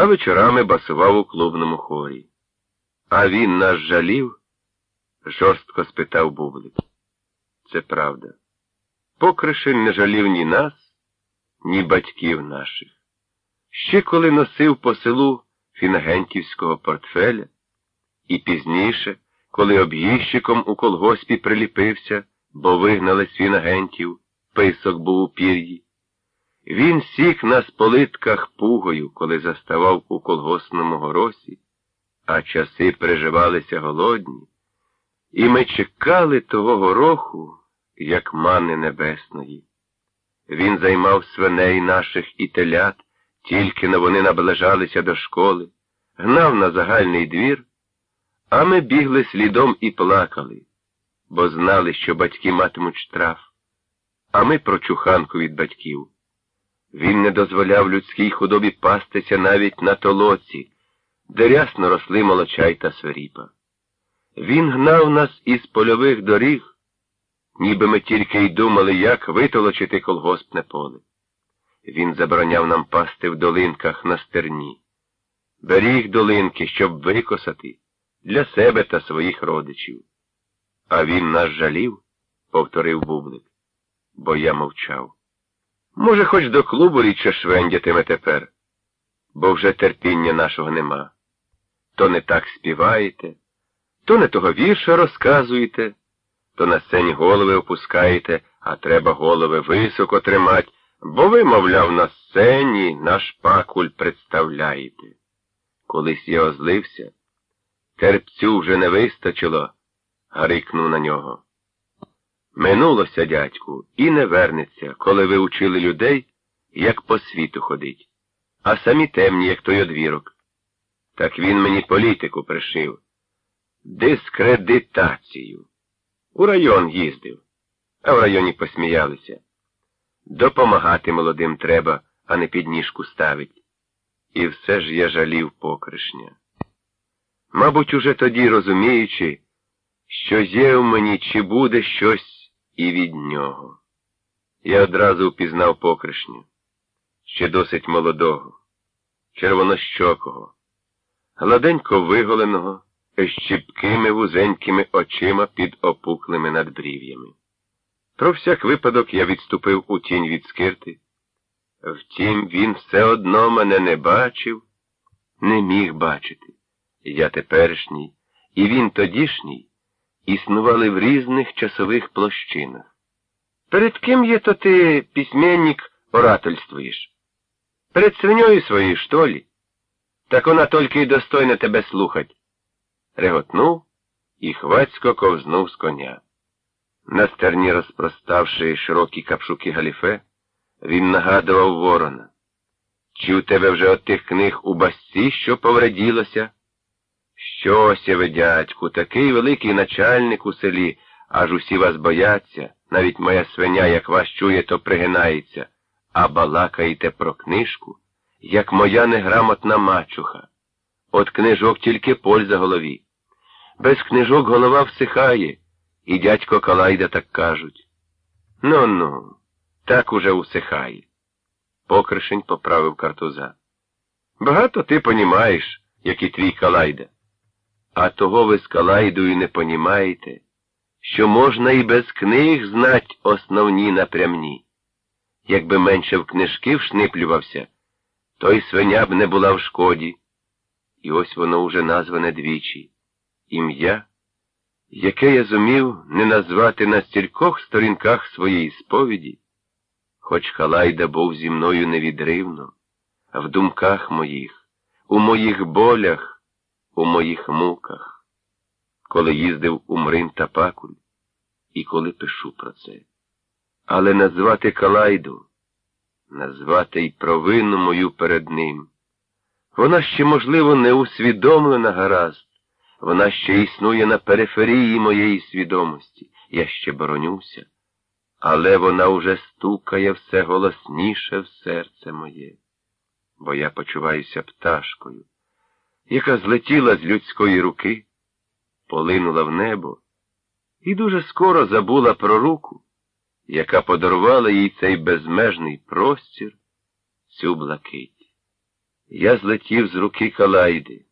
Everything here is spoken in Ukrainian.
а вечорами басував у клубному хорі. А він нас жалів? жорстко спитав Бублик. Це правда. Покришин не жалів ні нас, ні батьків наших. Ще коли носив по селу фінагентівського портфеля, і пізніше, коли об'їжджиком у колгоспі приліпився, бо вигнали з фінагентів, писок був у пір'ї. Він сік нас по литках пугою, коли заставав у колгосному горосі, а часи переживалися голодні, і ми чекали того гороху, як мани небесної. Він займав свиней наших і телят, тільки но вони наближалися до школи, гнав на загальний двір, а ми бігли слідом і плакали, бо знали, що батьки матимуть штраф, а ми про чуханку від батьків. Він не дозволяв людській худобі пастися навіть на толоці, де рясно росли молочай та сверіпа. Він гнав нас із польових доріг, ніби ми тільки й думали, як витолочити колгоспне поле. Він забороняв нам пасти в долинках на стерні. Беріг долинки, щоб викосати для себе та своїх родичів. А він нас жалів, повторив бублик, бо я мовчав. Може, хоч до клубу рідше швендятиме тепер, бо вже терпіння нашого нема. То не так співаєте, то не того вірша розказуєте, то на сцені голови опускаєте, а треба голови високо тримати, бо ви, мовляв, на сцені наш пакуль представляєте. Колись я озлився, терпцю вже не вистачило, гарикнув на нього. Минулося, дядьку, і не вернеться, коли ви учили людей, як по світу ходить, а самі темні, як той одвірок. Так він мені політику пришив. Дискредитацію. У район їздив, а в районі посміялися. Допомагати молодим треба, а не підніжку ставить. І все ж я жалів покришня. Мабуть, уже тоді розуміючи, що є в мені, чи буде щось і від нього. Я одразу впізнав покришню, ще досить молодого, червонощокого, гладенько виголеного, з щіпкими вузенькими очима під опуклими надбрів'ями. Про всяк випадок я відступив у тінь від скирти. Втім, він все одно мене не бачив, не міг бачити. Я теперішній, і він тодішній існували в різних часових площинах. Перед ким є то ти, письменник, оратольствуєш? Перед свиньою своєю, що лі? Так вона тільки й достойна тебе слухать. Реготнув і хвацько ковзнув з коня. На стерні, розпроставши широкі капшуки галіфе, він нагадував ворона. Чи у тебе вже от тих книг у басці, що повреділося? Щося ви, дядьку, такий великий начальник у селі, аж усі вас бояться, навіть моя свиня, як вас чує, то пригинається, а балакаєте про книжку, як моя неграмотна мачуха. От книжок тільки польза голові. Без книжок голова всихає, і дядько Калайда так кажуть. Ну ну, так уже усихає. Покришень поправив картуза. Багато ти понімаєш, як і твій Калайда. А того ви з Калайдою не понімаєте, що можна і без книг знать основні напрямні. Якби менше в книжки вшниплювався, то й свиня б не була в шкоді. І ось воно уже назване двічі. Ім'я, яке я зумів не назвати на стількох сторінках своєї сповіді, хоч Халайда був зі мною невідривно, в думках моїх, у моїх болях у моїх муках, коли їздив у Мрин та Пакуль, і коли пишу про це. Але назвати Калайду, назвати й провину мою перед ним. Вона ще, можливо, не усвідомлена гаразд, вона ще існує на периферії моєї свідомості. Я ще боронюся, але вона уже стукає все голосніше в серце моє, бо я почуваюся пташкою яка злетіла з людської руки, полинула в небо і дуже скоро забула про руку, яка подарувала їй цей безмежний простір, цю блакить. Я злетів з руки Калайди.